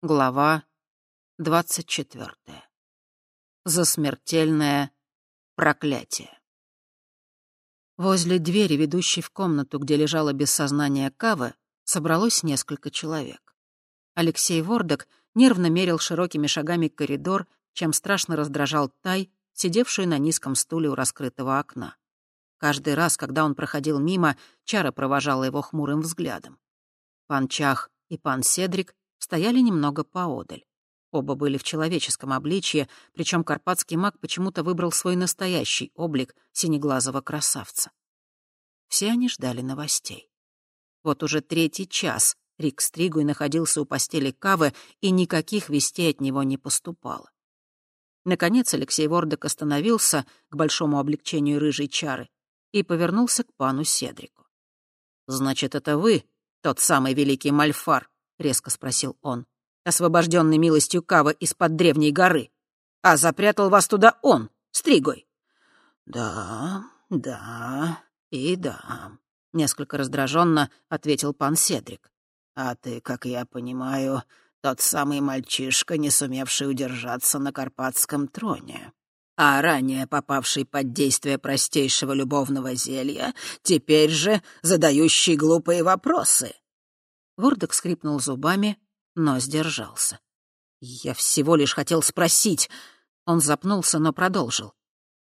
Глава двадцать четвертая. Засмертельное проклятие. Возле двери, ведущей в комнату, где лежала без сознания Кава, собралось несколько человек. Алексей Вордок нервно мерил широкими шагами коридор, чем страшно раздражал Тай, сидевшую на низком стуле у раскрытого окна. Каждый раз, когда он проходил мимо, Чара провожала его хмурым взглядом. Пан Чах и пан Седрик стояли немного поодаль. Оба были в человеческом обличье, причем карпатский маг почему-то выбрал свой настоящий облик синеглазого красавца. Все они ждали новостей. Вот уже третий час Рик Стригуй находился у постели Кавы, и никаких вестей от него не поступало. Наконец Алексей Вордок остановился к большому облегчению рыжей чары и повернулся к пану Седрику. «Значит, это вы, тот самый великий Мальфар?» — резко спросил он освобожденный милостью Кава из-под древней горы. А запрятал вас туда он, Стригой. «Да, да и да», — несколько раздраженно ответил пан Седрик. «А ты, как я понимаю, тот самый мальчишка, не сумевший удержаться на карпатском троне, а ранее попавший под действие простейшего любовного зелья, теперь же задающий глупые вопросы». Вордок скрипнул зубами, но сдержался. «Я всего лишь хотел спросить...» Он запнулся, но продолжил.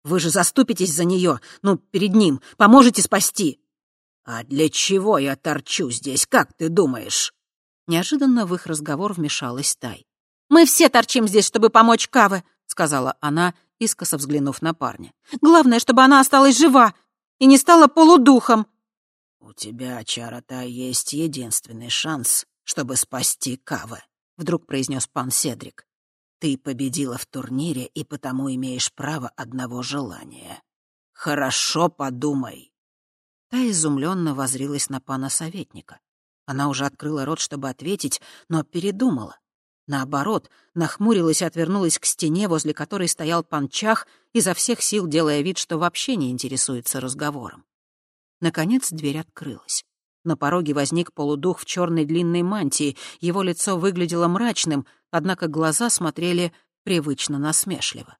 «Вы же заступитесь за нее, ну, перед ним, поможете спасти!» «А для чего я торчу здесь, как ты думаешь?» Неожиданно в их разговор вмешалась Тай. «Мы все торчим здесь, чтобы помочь Каве», — сказала она, искоса взглянув на парня. «Главное, чтобы она осталась жива и не стала полудухом». «У тебя, Чарата, есть единственный шанс чтобы спасти Кавы», — вдруг произнес пан Седрик. «Ты победила в турнире и потому имеешь право одного желания. Хорошо подумай». Та изумленно возрилась на пана советника. Она уже открыла рот, чтобы ответить, но передумала. Наоборот, нахмурилась и отвернулась к стене, возле которой стоял пан Чах, изо всех сил делая вид, что вообще не интересуется разговором. Наконец дверь открылась. На пороге возник полудух в черной длинной мантии. Его лицо выглядело мрачным, однако глаза смотрели привычно насмешливо.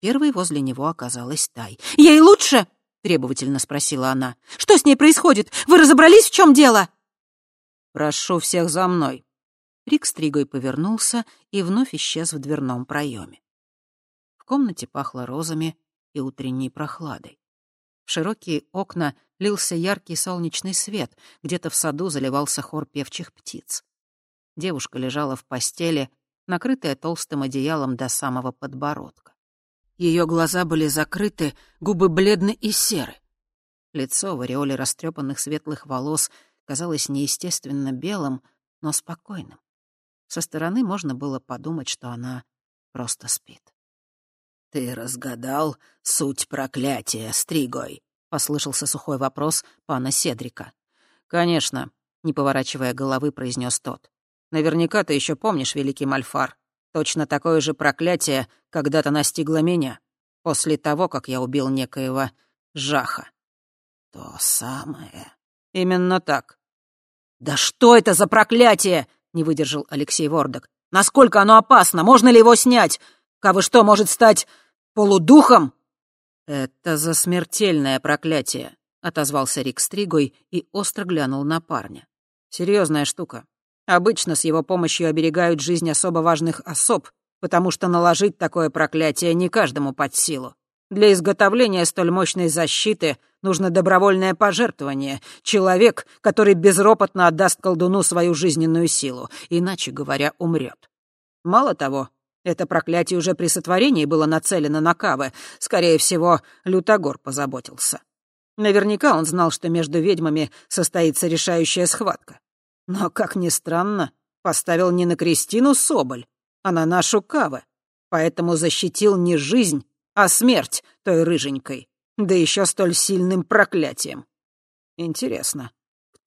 Первой возле него оказалась Тай. «Ей лучше?» — требовательно спросила она. «Что с ней происходит? Вы разобрались, в чем дело?» «Прошу всех за мной». Рик стригой повернулся и вновь исчез в дверном проеме. В комнате пахло розами и утренней прохладой. В широкие окна лился яркий солнечный свет, где-то в саду заливался хор певчих птиц. Девушка лежала в постели, накрытая толстым одеялом до самого подбородка. Ее глаза были закрыты, губы бледны и серы. Лицо в ореоле растрепанных светлых волос казалось неестественно белым, но спокойным. Со стороны можно было подумать, что она просто спит. «Ты разгадал суть проклятия, Стригой?» — послышался сухой вопрос пана Седрика. «Конечно», — не поворачивая головы, произнес тот. «Наверняка ты еще помнишь, великий Мальфар. Точно такое же проклятие когда-то настигло меня, после того, как я убил некоего Жаха». «То самое». «Именно так». «Да что это за проклятие?» — не выдержал Алексей Вордок. «Насколько оно опасно? Можно ли его снять? Кавы что, может стать полудухом?» «Это за смертельное проклятие», — отозвался Рик Стригой и остро глянул на парня. Серьезная штука. Обычно с его помощью оберегают жизнь особо важных особ, потому что наложить такое проклятие не каждому под силу. Для изготовления столь мощной защиты нужно добровольное пожертвование, человек, который безропотно отдаст колдуну свою жизненную силу, иначе говоря, умрет. Мало того, это проклятие уже при сотворении было нацелено на Кавы. Скорее всего, Лютогор позаботился. Наверняка он знал, что между ведьмами состоится решающая схватка. Но, как ни странно, поставил не на Кристину Соболь, а на нашу Кавы. Поэтому защитил не жизнь, а смерть той рыженькой, да еще столь сильным проклятием. Интересно,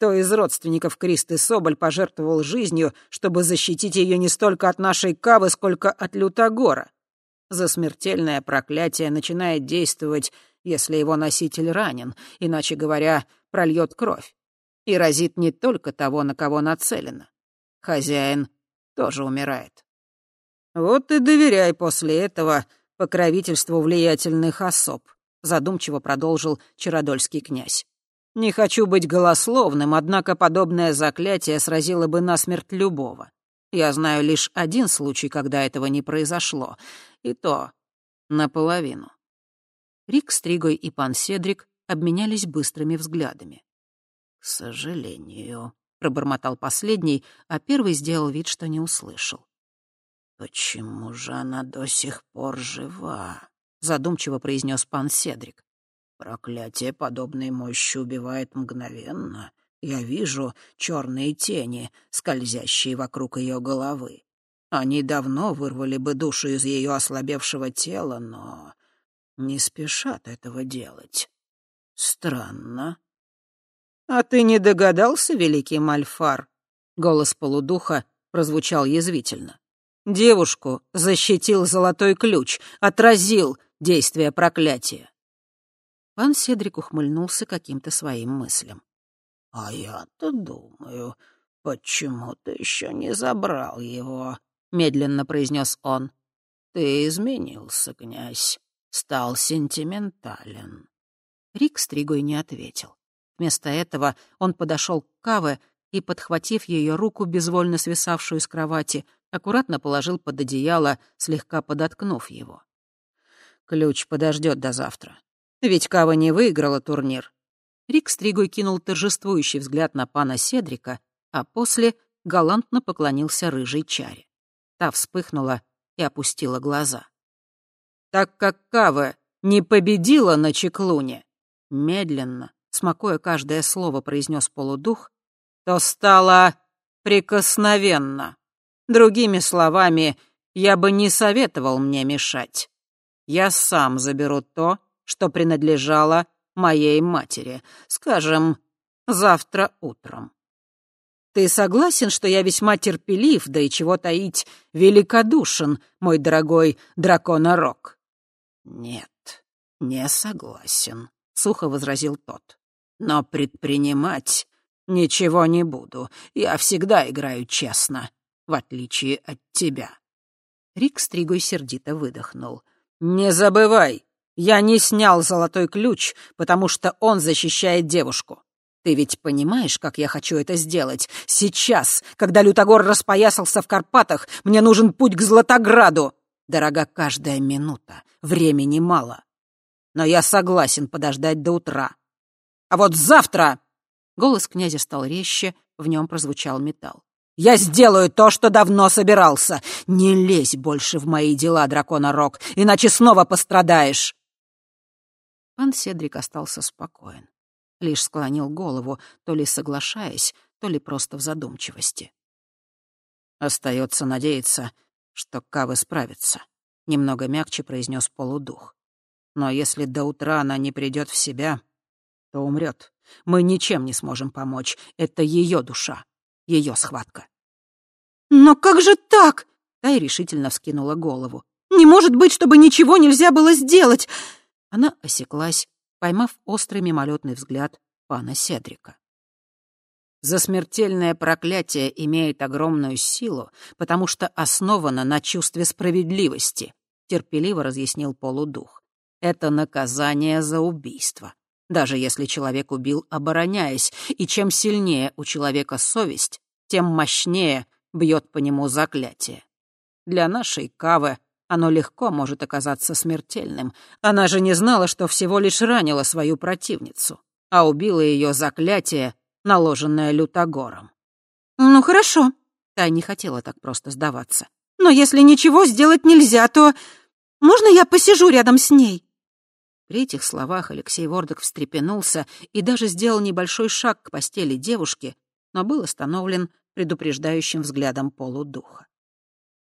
кто из родственников Кристы Соболь пожертвовал жизнью, чтобы защитить ее не столько от нашей Кавы, сколько от Лютогора? За смертельное проклятие начинает действовать, если его носитель ранен, иначе говоря, прольет кровь. И разит не только того, на кого нацелено. Хозяин тоже умирает. Вот и доверяй после этого покровительству влиятельных особ, задумчиво продолжил Чародольский князь. Не хочу быть голословным, однако подобное заклятие сразило бы насмерть любого. Я знаю лишь один случай, когда этого не произошло, и то наполовину. Рик, Стригой и пан Седрик обменялись быстрыми взглядами. «К сожалению», — пробормотал последний, а первый сделал вид, что не услышал. «Почему же она до сих пор жива?» — задумчиво произнес пан Седрик. «Проклятие подобной мощи убивает мгновенно. Я вижу черные тени, скользящие вокруг ее головы. Они давно вырвали бы душу из ее ослабевшего тела, но не спешат этого делать. Странно. «А ты не догадался, великий Мальфар?» Голос полудуха прозвучал язвительно. Девушку защитил золотой ключ, отразил действие проклятия. Пан Седрик ухмыльнулся каким-то своим мыслям. «А я-то думаю, почему ты еще не забрал его?» — медленно произнес он. «Ты изменился, князь, стал сентиментален». Рик Стригой не ответил. Вместо этого он подошел к Каве и, подхватив ее руку, безвольно свисавшую с кровати, аккуратно положил под одеяло, слегка подоткнув его. «Ключ подождет до завтра. Ведь Кава не выиграла турнир». Рик Стригой кинул торжествующий взгляд на пана Седрика, а после галантно поклонился рыжей чаре. Та вспыхнула и опустила глаза. «Так как Кава не победила на Чеклуне», медленно, смакуя каждое слово, произнес полудух, то стала прикосновенно. Другими словами, я бы не советовал мне мешать. Я сам заберу то, что принадлежало моей матери, скажем, завтра утром. Ты согласен, что я весьма терпелив, да и чего таить, великодушен, мой дорогой драконорог? Нет, не согласен, сухо возразил тот. Но предпринимать ничего не буду. Я всегда играю честно в отличие от тебя». Рик Стригой сердито выдохнул. «Не забывай, я не снял золотой ключ, потому что он защищает девушку. Ты ведь понимаешь, как я хочу это сделать? Сейчас, когда Лютогор распоясался в Карпатах, мне нужен путь к Златограду. Дорога каждая минута, времени мало. Но я согласен подождать до утра. А вот завтра...» Голос князя стал резче, в нем прозвучал металл. Я сделаю то, что давно собирался. Не лезь больше в мои дела, дракона Рок, иначе снова пострадаешь. Пан Седрик остался спокоен. Лишь склонил голову, то ли соглашаясь, то ли просто в задумчивости. Остается надеяться, что Кавы справится, немного мягче произнес полудух. Но если до утра она не придет в себя, то умрет. Мы ничем не сможем помочь. Это ее душа, ее схватка. «Но как же так?» — Тай решительно вскинула голову. «Не может быть, чтобы ничего нельзя было сделать!» Она осеклась, поймав острый мимолетный взгляд пана Седрика. Засмертельное проклятие имеет огромную силу, потому что основано на чувстве справедливости, терпеливо разъяснил полудух. Это наказание за убийство. Даже если человек убил, обороняясь, и чем сильнее у человека совесть, тем мощнее бьет по нему заклятие. Для нашей Кавы оно легко может оказаться смертельным. Она же не знала, что всего лишь ранила свою противницу, а убила ее заклятие, наложенное Лютогором. «Ну хорошо», — Тай не хотела так просто сдаваться. «Но если ничего сделать нельзя, то можно я посижу рядом с ней?» При этих словах Алексей Вордок встрепенулся и даже сделал небольшой шаг к постели девушки, но был остановлен предупреждающим взглядом полудуха.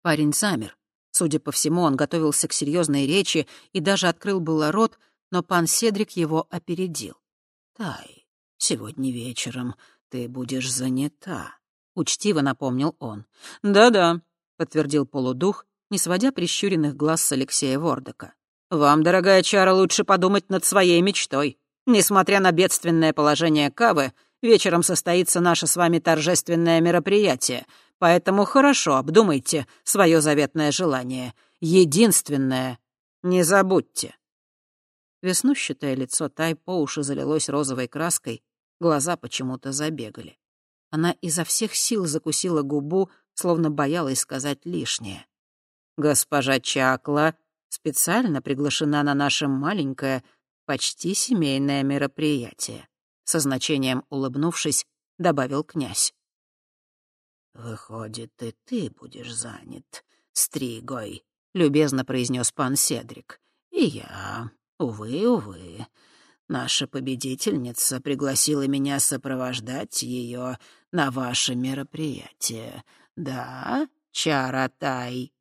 Парень замер. Судя по всему, он готовился к серьезной речи и даже открыл было рот, но пан Седрик его опередил. «Тай, сегодня вечером ты будешь занята», — учтиво напомнил он. «Да-да», — подтвердил полудух, не сводя прищуренных глаз с Алексея Вордока. «Вам, дорогая Чара, лучше подумать над своей мечтой. Несмотря на бедственное положение Кавы, Вечером состоится наше с вами торжественное мероприятие. Поэтому хорошо обдумайте свое заветное желание. Единственное — не забудьте». Веснущатое лицо Тай по уши залилось розовой краской, глаза почему-то забегали. Она изо всех сил закусила губу, словно боялась сказать лишнее. «Госпожа Чакла специально приглашена на наше маленькое, почти семейное мероприятие», со значением улыбнувшись, добавил князь. «Выходит, и ты будешь занят стригой», — любезно произнес пан Седрик. «И я, увы, увы. Наша победительница пригласила меня сопровождать ее на ваше мероприятие. Да, Чаратай?»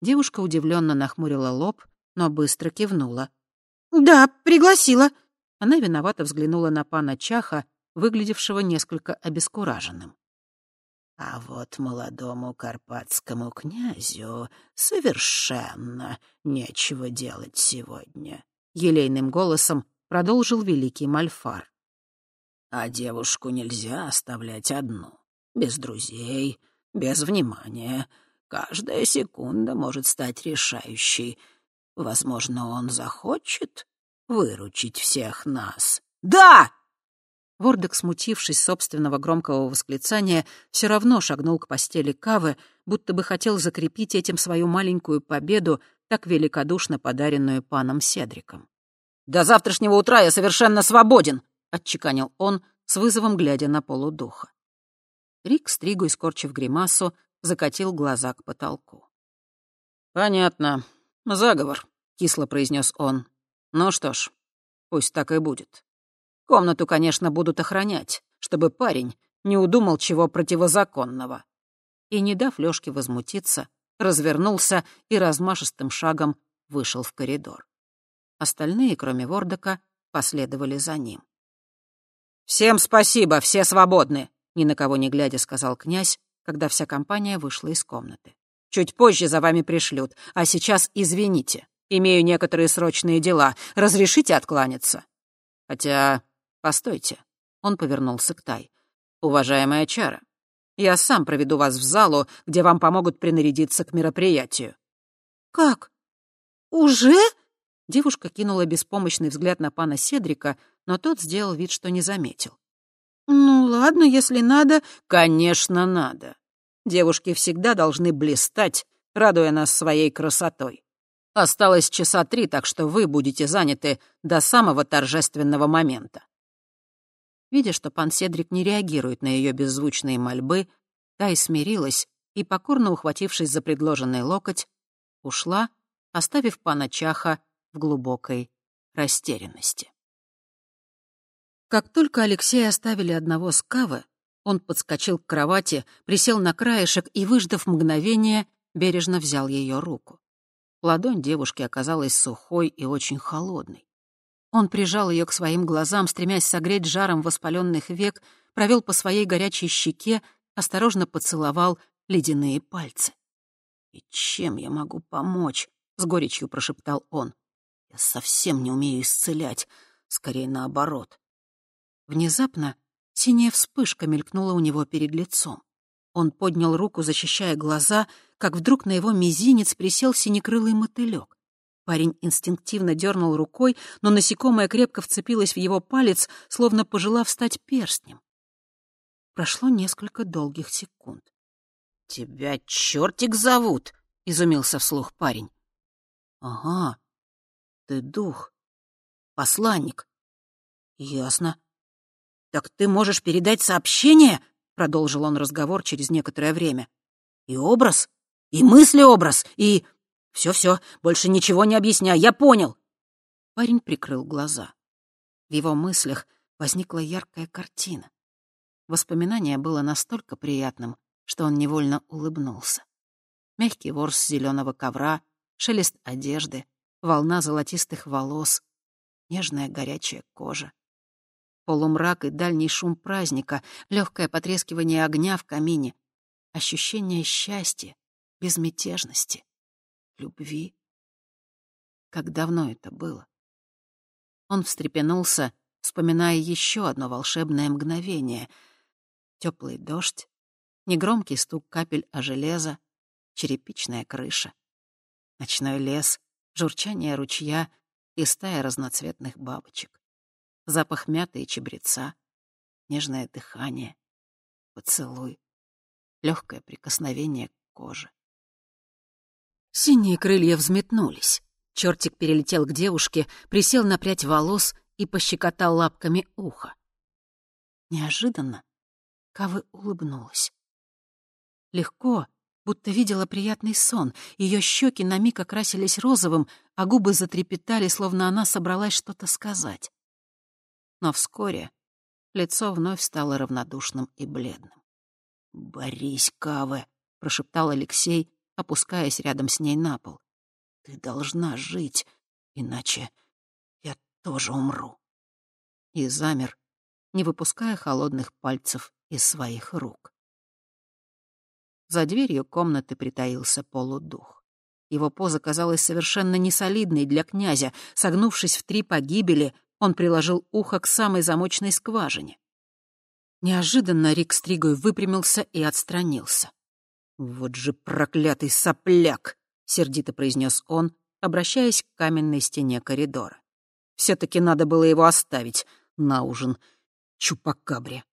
Девушка удивленно нахмурила лоб, но быстро кивнула. «Да, пригласила». Она виновато взглянула на пана Чаха, выглядевшего несколько обескураженным. А вот молодому карпатскому князю совершенно нечего делать сегодня. Елейным голосом продолжил великий Мальфар. А девушку нельзя оставлять одну, без друзей, без внимания. Каждая секунда может стать решающей. Возможно, он захочет выручить всех нас. «Да!» Вордек, смутившись собственного громкого восклицания, все равно шагнул к постели Кавы, будто бы хотел закрепить этим свою маленькую победу, так великодушно подаренную паном Седриком. «До завтрашнего утра я совершенно свободен!» — отчеканил он, с вызовом глядя на полудуха. Рик, стригу скорчив гримасу, закатил глаза к потолку. «Понятно. Заговор», — кисло произнес он. «Ну что ж, пусть так и будет». Комнату, конечно, будут охранять, чтобы парень не удумал чего противозаконного. И, не дав Лёшке возмутиться, развернулся и размашистым шагом вышел в коридор. Остальные, кроме Вордока, последовали за ним. «Всем спасибо, все свободны!» — ни на кого не глядя сказал князь, когда вся компания вышла из комнаты. «Чуть позже за вами пришлют, а сейчас извините. Имею некоторые срочные дела. Разрешите откланяться? Хотя «Постойте». Он повернулся к Тай. «Уважаемая Чара, я сам проведу вас в залу, где вам помогут принарядиться к мероприятию». «Как? Уже?» Девушка кинула беспомощный взгляд на пана Седрика, но тот сделал вид, что не заметил. «Ну ладно, если надо...» «Конечно, надо. Девушки всегда должны блистать, радуя нас своей красотой. Осталось часа три, так что вы будете заняты до самого торжественного момента. Видя, что пан Седрик не реагирует на ее беззвучные мольбы, Тай смирилась и, покорно ухватившись за предложенный локоть, ушла, оставив пана Чаха в глубокой растерянности. Как только Алексея оставили одного с кавы, он подскочил к кровати, присел на краешек и, выждав мгновение, бережно взял ее руку. Ладонь девушки оказалась сухой и очень холодной. Он прижал ее к своим глазам, стремясь согреть жаром воспаленных век, провел по своей горячей щеке, осторожно поцеловал ледяные пальцы. «И чем я могу помочь?» — с горечью прошептал он. «Я совсем не умею исцелять, скорее наоборот». Внезапно синяя вспышка мелькнула у него перед лицом. Он поднял руку, защищая глаза, как вдруг на его мизинец присел синекрылый мотылек. Парень инстинктивно дернул рукой, но насекомое крепко вцепилось в его палец, словно пожелав стать перстнем. Прошло несколько долгих секунд. «Тебя чертик зовут!» — изумился вслух парень. «Ага, ты дух, посланник. Ясно. Так ты можешь передать сообщение?» — продолжил он разговор через некоторое время. «И образ, и мысли-образ, и все-все, больше ничего не объясняй, я понял. Парень прикрыл глаза. В его мыслях возникла яркая картина. Воспоминание было настолько приятным, что он невольно улыбнулся. Мягкий ворс зеленого ковра, шелест одежды, волна золотистых волос, нежная горячая кожа. Полумрак и дальний шум праздника, легкое потрескивание огня в камине, ощущение счастья, безмятежности любви. Как давно это было? Он встрепенулся, вспоминая еще одно волшебное мгновение. Теплый дождь, негромкий стук капель о железо, черепичная крыша, ночной лес, журчание ручья и стая разноцветных бабочек, запах мяты и чебреца, нежное дыхание, поцелуй, легкое прикосновение к коже. Синие крылья взметнулись. Чертик перелетел к девушке, присел на прядь волос и пощекотал лапками ухо. Неожиданно Кавы улыбнулась. Легко, будто видела приятный сон. Ее щеки на миг окрасились розовым, а губы затрепетали, словно она собралась что-то сказать. Но вскоре лицо вновь стало равнодушным и бледным. «Борись, Каве», — прошептал Алексей, опускаясь рядом с ней на пол. «Ты должна жить, иначе я тоже умру». И замер, не выпуская холодных пальцев из своих рук. За дверью комнаты притаился полудух. Его поза казалась совершенно несолидной для князя. Согнувшись в три погибели, он приложил ухо к самой замочной скважине. Неожиданно Рик Стригой выпрямился и отстранился. «Вот же проклятый сопляк!» — сердито произнес он, обращаясь к каменной стене коридора. «Все-таки надо было его оставить на ужин. Чупакабре».